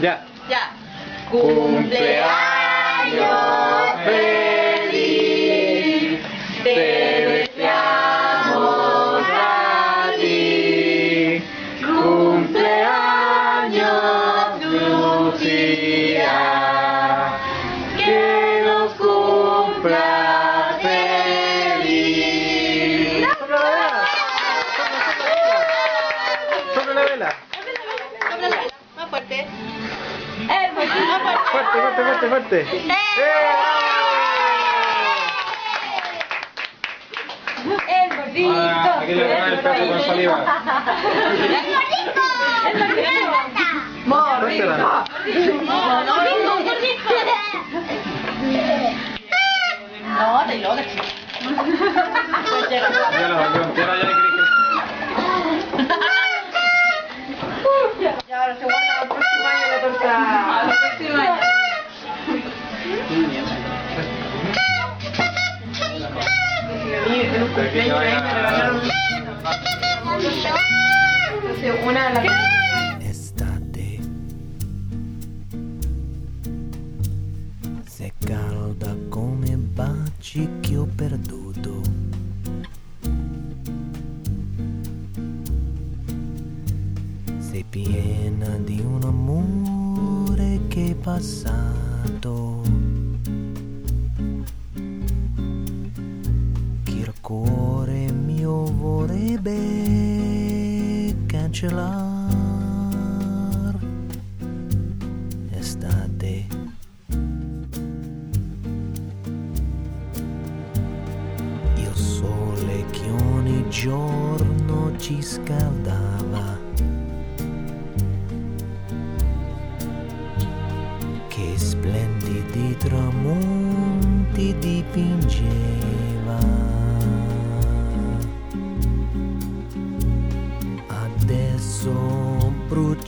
Ya. Ya. Cumpleaños Fuerte, fuerte, fuerte, fuerte. El gordito. Ah, aquí le pongan el con saliva. Morrito. Suéltala. No, no, gordito. No, te lo dejo. Ya lo valió. Ya la ya le creí que- Ya, ahora se guarda el próximo año la torta. Al próximo año. Vaya. Una Se calda come baci che ho perduto Sei piena di un amore che è vorrebbe cancellare Estate. Il sole che ogni giorno ci scaldava. Che splendidi tramonti dipingeva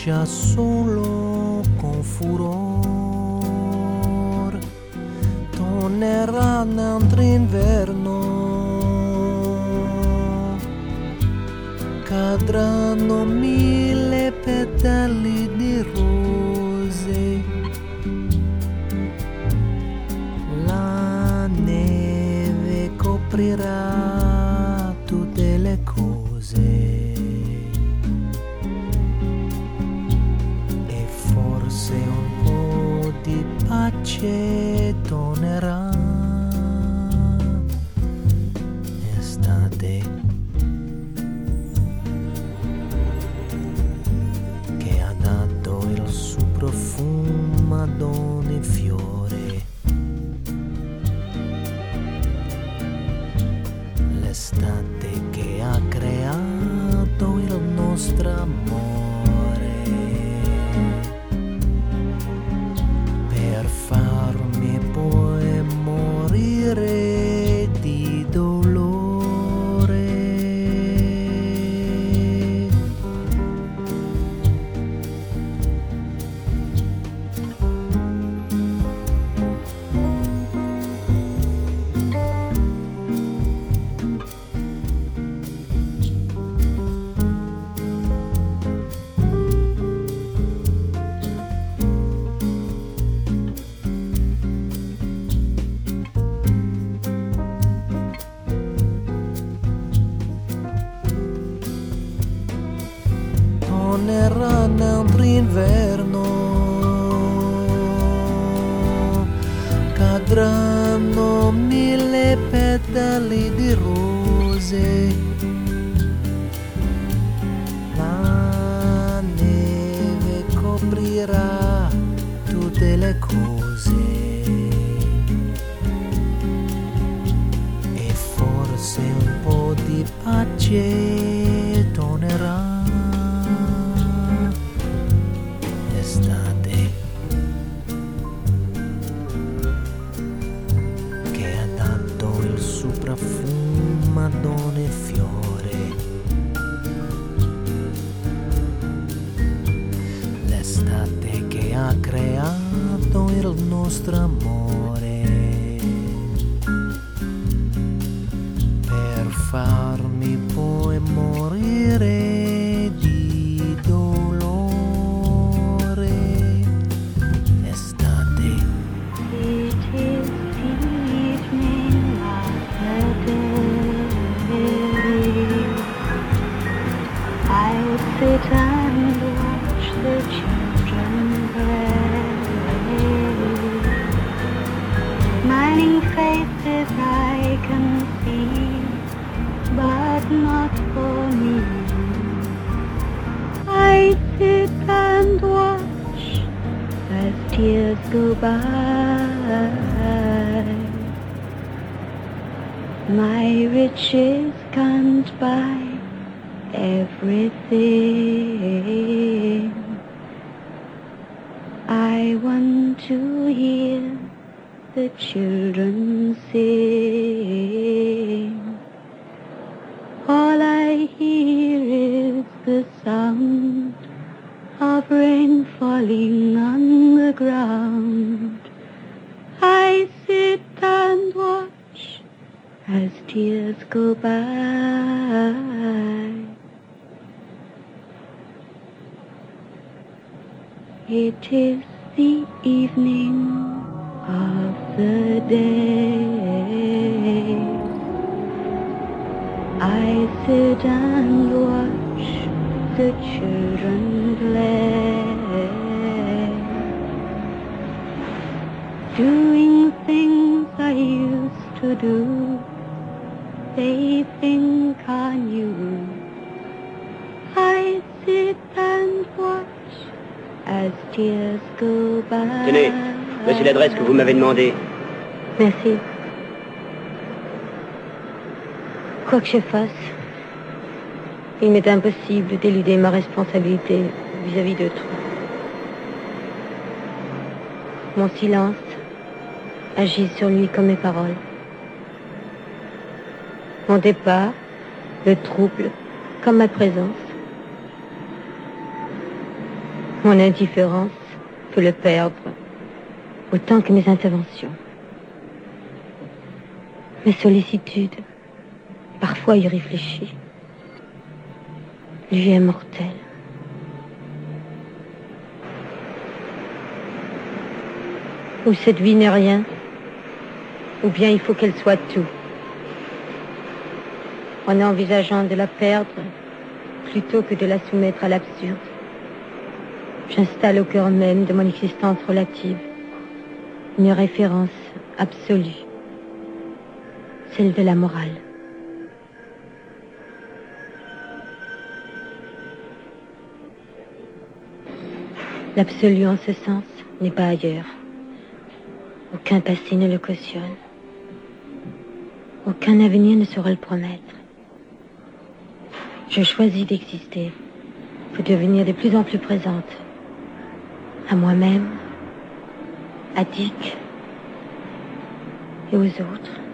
brucia solo con furor. Tornerà un altro inverno. Cadranno mille petali di rose. La neve coprirà pace tornerà. Estate che ha dato il suo profumo ad ogni fiore. L'estate che ha creato il nostro amore I sit and watch the children play. mining faces I can see, but not for me. I sit and watch as tears go by. My riches can't buy everything. I want to hear the children sing. It is the evening of the day. I sit and watch the children play. Doing things I used to do. They think I knew. Tenez, voici l'adresse que vous m'avez demandée. Merci. Quoi que je fasse, il m'est impossible d'éluder ma responsabilité vis-à-vis d'autrui. Mon silence agit sur lui comme mes paroles. Mon départ le trouble comme ma présence. Mon indifférence peut le perdre autant que mes interventions. Mes sollicitudes, parfois y réfléchis. Lui est mortel. Ou cette vie n'est rien, ou bien il faut qu'elle soit tout. En envisageant de la perdre plutôt que de la soumettre à l'absurde, j'installe au cœur même de mon existence relative une référence absolue, celle de la morale. L'absolu en ce sens n'est pas ailleurs. Aucun passé ne le cautionne. Aucun avenir ne saura le promettre. Je choisis d'exister pour devenir de plus en plus présente à moi-même, à Dick et aux autres.